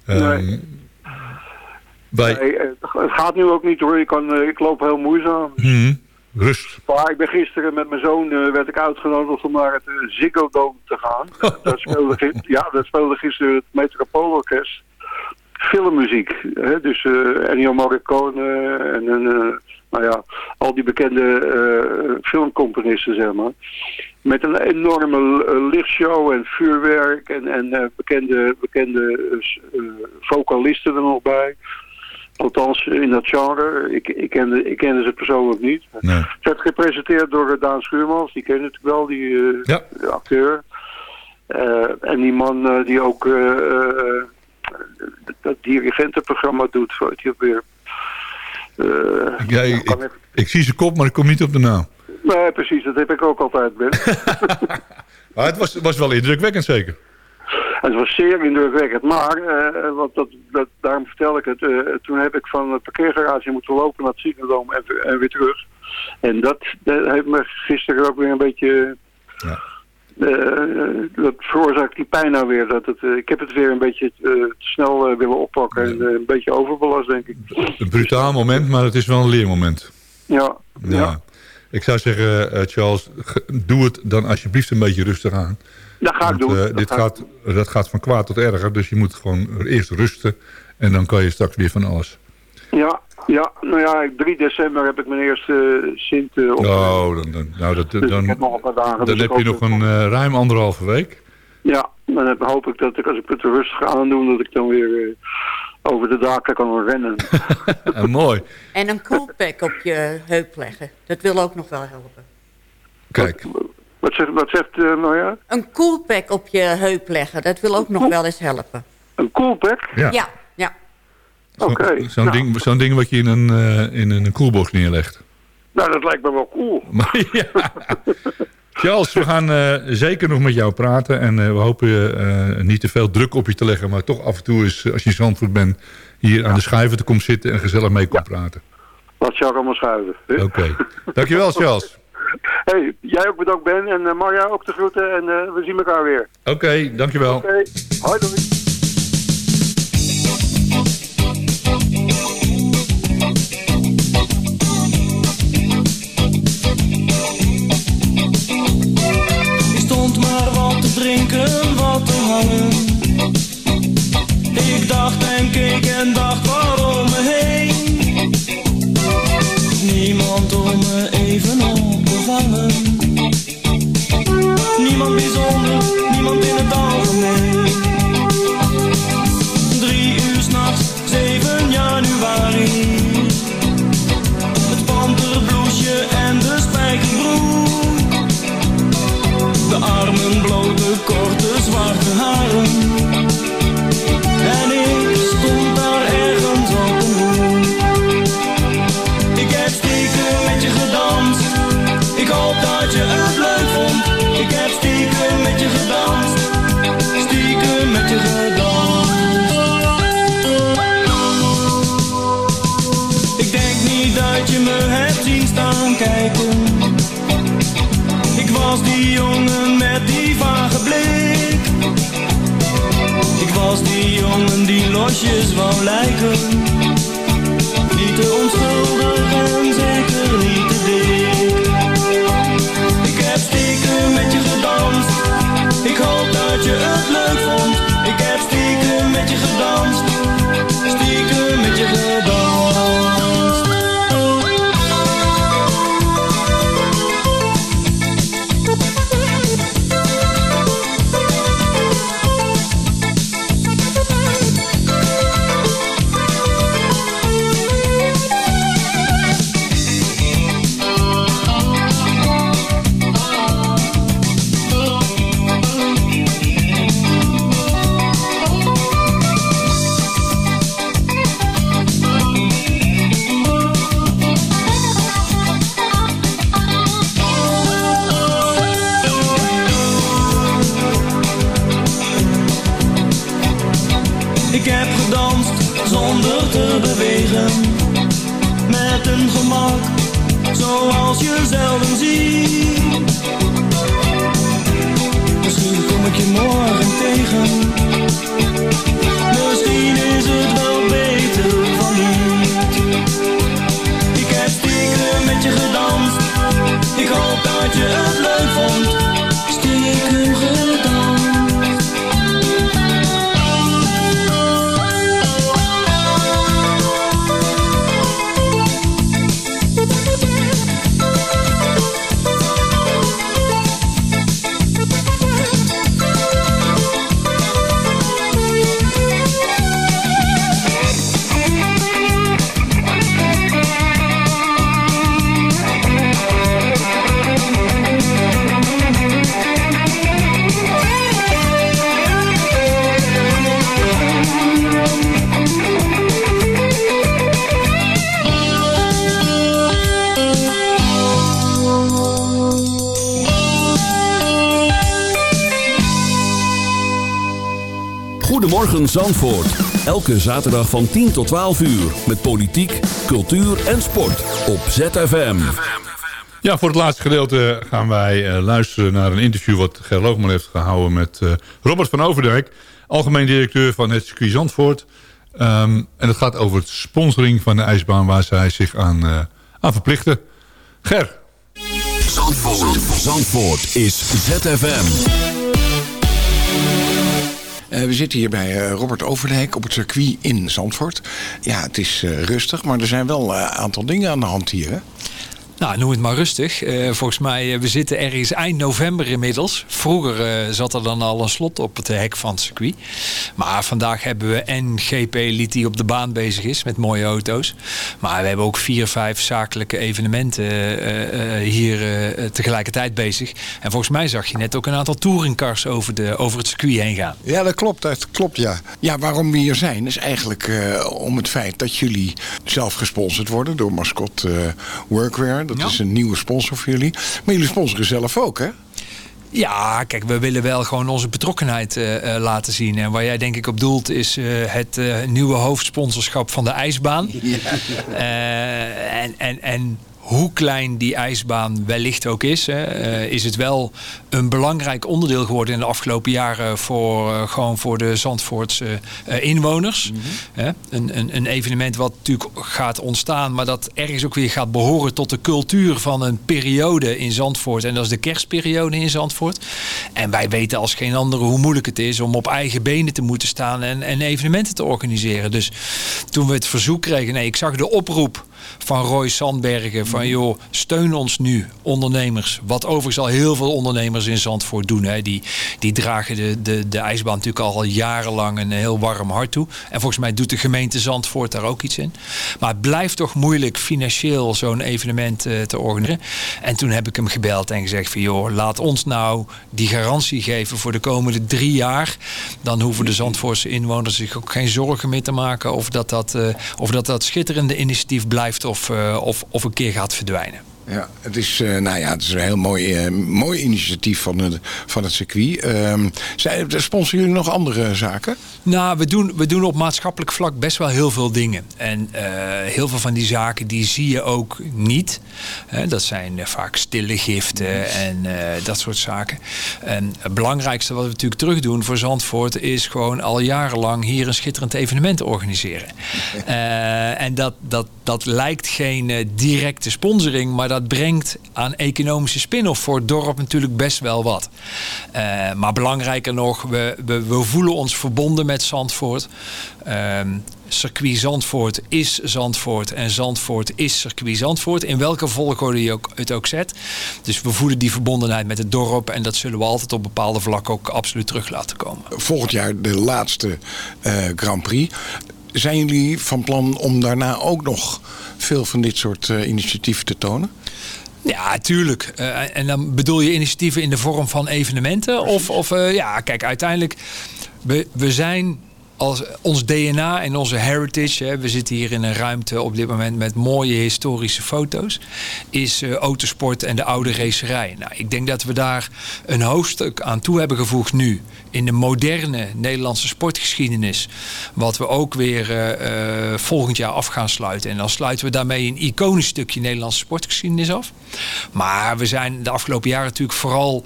Ehm, Nee. Het gaat nu ook niet hoor. Ik, kan, ik loop heel moeizaam. Mhm. Rust. Maar ik ben gisteren met mijn zoon eh, werd ik uitgenodigd om naar het eh, Ziggo Dome te gaan. dat speelde, ja, dat speelde gisteren het Metropoolorkest. Filmmuziek. Hè? Dus eh Ennio Morricone en, nou ja, al die bekende filmcomponisten, zeg maar. Met een enorme lichtshow en vuurwerk en, en bekende, bekende vocalisten er nog bij. Althans, in dat genre. Ik, ik, kende, ik kende ze persoonlijk niet. Nee. Het werd gepresenteerd door eh, Daan Schuurmans, die ken je natuurlijk wel, die eh, Ja. acteur. Eh, en die man die ook dat dirigentenprogramma doet, die weer. Ja, nou, ik, ik zie zijn kop, maar ik kom niet op de naam. Nee, precies, dat heb ik ook altijd, Ben. Maar het was, was wel indrukwekkend zeker. Het was zeer indrukwekkend, maar, eh, want dat, dat, daarom vertel ik het, eh, toen heb ik van het parkeergarage moeten lopen naar het ziekendoom en, en weer terug. En dat, dat heeft me gisteren ook weer een beetje, Ja. eh, dat veroorzaakt die pijn nou weer. Dat het, ik heb het weer een beetje te snel willen oppakken en een beetje overbelast, denk ik. Een brutaal moment, maar het is wel een leermoment. Ja, Ja. ja. Ik zou zeggen, eh, Charles, doe het dan alsjeblieft een beetje rustig aan. dat ga ik Want, doen. eh, Dat dit ga ik gaat, dat gaat van kwaad tot erger, dus je moet gewoon eerst rusten. En dan kan je straks weer van alles. Ja, ja, nou ja, 3 december heb ik mijn eerste eh, Sint uh, op. Oh, dan, dan, nou, dat, dus dan, heb nog dagen. dan dus heb je nog een ruim anderhalve week. Ja, dan heb- hoop ik dat ik als ik het rustig aandoe, dat ik dan weer over de daken kan rennen. En mooi. En een coolpack op je heup leggen. Dat wil ook nog wel helpen. Kijk, Wat zegt, wat zegt eh, nou ja? Een coolpack op je heup leggen. Dat wil ook nog wel eens helpen. Een coolpack? ja. Ja, ja. Oké, Zo'n nou. ding, zo'n ding wat je in een, eh, in een koelbox neerlegt. Nou, dat lijkt me wel cool. Maar ja. Charles, we gaan eh, zeker nog met jou praten. En eh, we hopen eh, niet te veel druk op je te leggen. Maar toch af en toe is, als je in Zandvoort bent... hier aan de schijven te komen zitten en gezellig mee komt praten. Laat Jacques allemaal schuiven. Oké. Dankjewel, Charles. Hey, jij ook bedankt Ben en Marja ook de groeten en we zien elkaar weer. Oké, dankjewel. Oké, okay. hoi doei. Denken wat te hangen. Ik dacht en keek en dacht waarom me heen. Niemand om me even op te vangen. Niemand bijzonder, niemand in het algemeen. Korte, zwarte die losjes wou lijken. Niet te onschuldig Zandvoort. Elke zaterdag van 10 tot 12 uur. Met politiek, cultuur en sport. Op ZFM. Ja, voor het laatste gedeelte gaan wij eh, luisteren naar een interview... wat Ger Loogman heeft gehouden met eh, Robert van Overdijk... algemeen directeur van het circuit Zandvoort. Ehm, en het gaat over het sponsoring van de ijsbaan... waar zij zich aan, eh, aan verplichten. Ger. Zandvoort. Zandvoort is ZFM. Uh, we zitten hier bij uh, Robert Overdijk op het circuit in Zandvoort. Ja, het is uh, rustig, maar er zijn wel een aantal dingen aan de hand hier. Hè? Nou, noem het maar rustig. Uh, volgens mij, uh, we zitten ergens eind november inmiddels. Vroeger uh, zat er dan al een slot op het hek van het circuit. Maar vandaag hebben we en GP Elite die op de baan bezig is met mooie auto's. Maar we hebben ook vier, vijf zakelijke evenementen hier tegelijkertijd bezig. En volgens mij zag je net ook een aantal touringcars over, de, over het circuit heen gaan. Ja, dat klopt. Dat klopt, ja. Ja, waarom we hier zijn is eigenlijk om het feit dat jullie zelf gesponsord worden door Mascot Workwear. Dat ja. is een nieuwe sponsor voor jullie. Maar jullie sponsoren zelf ook, hè? Ja, kijk, we willen wel gewoon onze betrokkenheid uh, uh, laten zien. En waar jij denk ik op doelt is uh, het nieuwe hoofdsponsorschap van de ijsbaan. Ja. en, en, en hoe klein die ijsbaan wellicht ook is, hè, eh, is het wel een belangrijk onderdeel geworden in de afgelopen jaren voor, eh, gewoon voor de Zandvoortse eh, inwoners. Hè. Een, een, een evenement wat natuurlijk gaat ontstaan, maar dat ergens ook weer gaat behoren tot de cultuur van een periode in Zandvoort. En dat is de kerstperiode in Zandvoort. En wij weten als geen andere hoe moeilijk het is om op eigen benen te moeten staan en, en evenementen te organiseren. Dus toen we het verzoek kregen, nee, ik zag de oproep van Roy Sandbergen. Van joh, steun ons nu, ondernemers. Wat overigens al heel veel ondernemers in Zandvoort doen. Hè. Die, die dragen de, de, de ijsbaan natuurlijk al jarenlang een heel warm hart toe. En volgens mij doet de gemeente Zandvoort daar ook iets in. Maar het blijft toch moeilijk financieel zo'n evenement uh, te organiseren. En toen heb ik hem gebeld en gezegd van joh, laat ons nou die garantie geven voor de komende drie jaar. Dan hoeven de Zandvoortse inwoners zich ook geen zorgen meer te maken of dat dat, uh, of dat, dat schitterende initiatief blijft of, uh, of, of een keer gaat verdwijnen. Ja, het is, uh, nou ja, het is een heel mooi, uh, mooi initiatief van het, van het circuit. Uh, sponsoren jullie nog andere zaken? Nou, we doen, we doen op maatschappelijk vlak best wel heel veel dingen. En heel veel van die zaken die zie je ook niet. dat zijn vaak stille giften en dat soort zaken. En het belangrijkste wat we natuurlijk terug doen voor Zandvoort... is gewoon al jarenlang hier een schitterend evenement organiseren. en dat, dat, dat lijkt geen directe sponsoring, maar dat dat brengt aan economische spin-off voor het dorp natuurlijk best wel wat. Uh, maar belangrijker nog, we, we, voelen ons verbonden met Zandvoort. Uh, circuit Zandvoort is Zandvoort en Zandvoort is circuit Zandvoort. In welke volgorde je ook, het ook zet. Dus we voelen die verbondenheid met het dorp en dat zullen we altijd op bepaalde vlakken ook absoluut terug laten komen. Volgend jaar de laatste uh, Grand Prix. Zijn jullie van plan om daarna ook nog veel van dit soort uh, initiatieven te tonen? Ja, tuurlijk. Uh, en dan bedoel je initiatieven in de vorm van evenementen? Of, of uh, ja, kijk, uiteindelijk, we, we zijn als ons DNA en onze heritage, hè, we zitten hier in een ruimte op dit moment met mooie historische foto's, is uh, autosport en de oude racerij. Nou, ik denk dat we daar een hoofdstuk aan toe hebben gevoegd nu in de moderne Nederlandse sportgeschiedenis, wat we ook weer uh, uh, volgend jaar af gaan sluiten. En dan sluiten we daarmee een iconisch stukje Nederlandse sportgeschiedenis af. Maar we zijn de afgelopen jaren natuurlijk vooral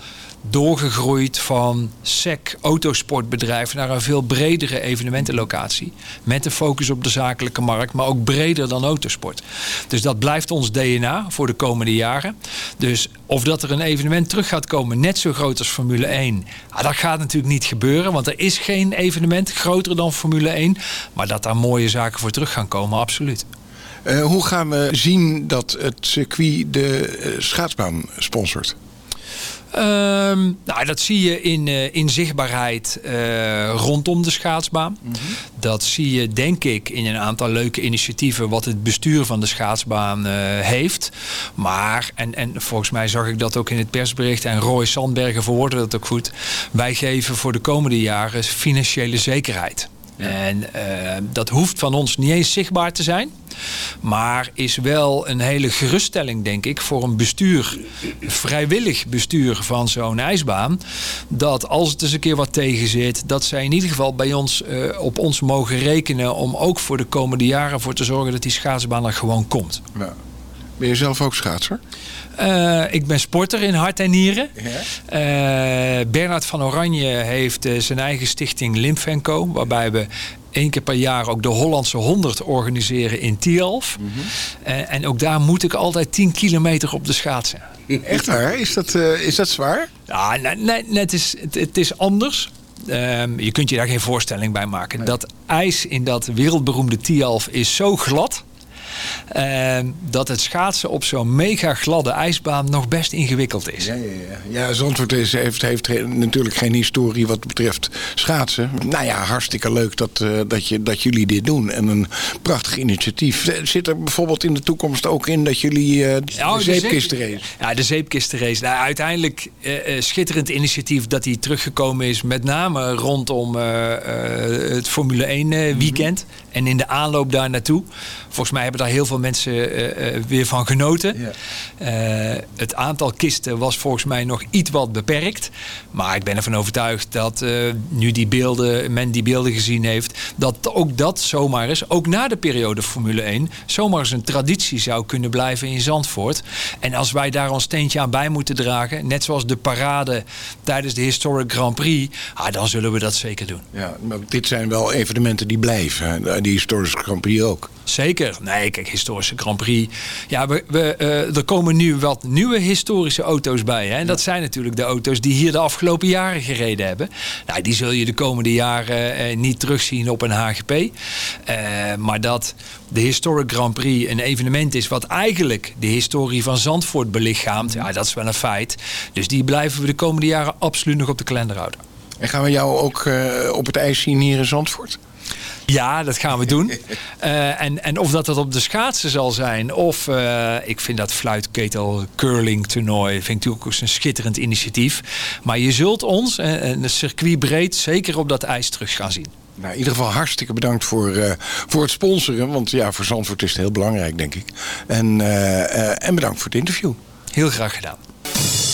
doorgegroeid van SEC autosportbedrijf naar een veel bredere evenementenlocatie. Met de focus op de zakelijke markt, maar ook breder dan autosport. Dus dat blijft ons DNA voor de komende jaren. Dus of dat er een evenement terug gaat komen, net zo groot als Formule 1, ah, dat gaat natuurlijk niet gebeuren. Want er is geen evenement groter dan Formule 1. Maar dat daar mooie zaken voor terug gaan komen, absoluut. Uh, hoe gaan we zien dat het circuit de uh, schaatsbaan sponsort? Um, nou, dat zie je in, uh, in zichtbaarheid uh, rondom de schaatsbaan. Mm -hmm. Dat zie je, denk ik, in een aantal leuke initiatieven wat het bestuur van de schaatsbaan uh, heeft. Maar, en, en volgens mij zag ik dat ook in het persbericht, en Roy Sandbergen verwoordde dat ook goed. Wij geven voor de komende jaren financiële zekerheid. En uh, dat hoeft van ons niet eens zichtbaar te zijn. Maar is wel een hele geruststelling, denk ik, voor een bestuur, vrijwillig bestuur van zo'n ijsbaan. Dat als het eens een keer wat tegen zit, dat zij in ieder geval bij ons uh, op ons mogen rekenen om ook voor de komende jaren voor te zorgen dat die schaatsbaan er gewoon komt. Ja. Ben je zelf ook schaatser? Uh, ik ben sporter in hart en nieren. Ja? Uh, Bernard van Oranje heeft uh, zijn eigen stichting Lymfenco. Waarbij we één keer per jaar ook de Hollandse 100 organiseren in Tialf. Mm -hmm. en ook daar moet ik altijd 10 kilometer op de schaatsen. Echt waar? Is dat, is dat zwaar? Ja, nee, nee, nee het, is, het, het is anders. Um, je kunt je daar geen voorstelling bij maken. Nee. Dat ijs in dat wereldberoemde Tialf is zo glad. Uh, dat het schaatsen op zo'n mega gladde ijsbaan nog best ingewikkeld is. Ja, ja, ja. ja Zandvoort is, heeft, heeft natuurlijk geen historie wat betreft schaatsen. Nou ja, hartstikke leuk dat, uh, dat, je, dat jullie dit doen. En een prachtig initiatief. Zit er bijvoorbeeld in de toekomst ook in dat jullie uh, de, oh, de zeepkistenrace... Ja, de zeepkistenrace. Nou, uiteindelijk uh, schitterend initiatief dat hij teruggekomen is. Met name rondom het Formule 1 weekend. Mm -hmm. En in de aanloop daar naartoe. Volgens mij hebben daar heel veel mensen weer van genoten. het aantal kisten was volgens mij nog iets wat beperkt. Maar ik ben ervan overtuigd dat nu die beelden, men die beelden gezien heeft, dat ook dat zomaar is, ook na de periode Formule 1, zomaar eens een traditie zou kunnen blijven in Zandvoort. En als wij daar ons steentje aan bij moeten dragen, net zoals de parade tijdens de Historic Grand Prix, ah, dan zullen we dat zeker doen. Ja, maar dit zijn wel evenementen die blijven, die Historische Grand Prix ook. Zeker. Nee, kijk, historische Grand Prix. Ja, we, we, uh, er komen nu wat nieuwe historische auto's bij. Hè? En dat zijn natuurlijk de auto's die hier de afgelopen jaren gereden hebben. Nou, die zul je de komende jaren uh, niet terugzien op een HGP. Uh, maar dat de Historic Grand Prix een evenement is wat eigenlijk de historie van Zandvoort belichaamt, ja, dat is wel een feit. Dus die blijven we de komende jaren absoluut nog op de kalender houden. En gaan we jou ook op het ijs zien hier in Zandvoort? Ja, dat gaan we doen. Uh, en, en of dat dat op de schaatsen zal zijn, of uh, ik vind dat fluitketel curling toernooi, vind ik natuurlijk ook een schitterend initiatief. Maar je zult ons, uh, een circuit breed, zeker op dat ijs terug gaan zien. Nou, in ieder geval hartstikke bedankt voor, uh, voor het sponsoren. Want ja, voor Zandvoort is het heel belangrijk, denk ik. En, en bedankt voor het interview. Heel graag gedaan.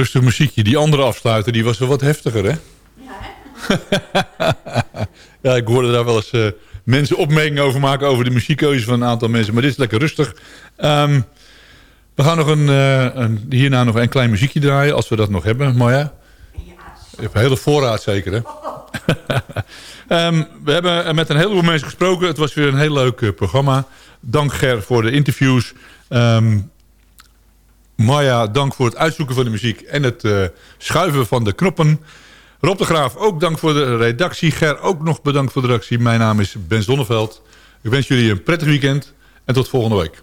rustig muziekje. Die andere afsluiter, die was wel wat heftiger, hè? Ja, ja ik hoorde daar wel eens uh, mensen opmerkingen over maken... over de muziekkeuzes van een aantal mensen. Maar dit is lekker rustig. Um, we gaan nog een, uh, een, hierna nog een klein muziekje draaien... als we dat nog hebben, Maya. Je hebt een hele voorraad zeker, hè? um, we hebben met een heleboel mensen gesproken. Het was weer een heel leuk uh, programma. Dank Ger voor de interviews. Um, Maya, dank voor het uitzoeken van de muziek... en het uh, schuiven van de knoppen. Rob de Graaf, ook dank voor de redactie. Ger, ook nog bedankt voor de redactie. Mijn naam is Ben Zonneveld. Ik wens jullie een prettig weekend en tot volgende week.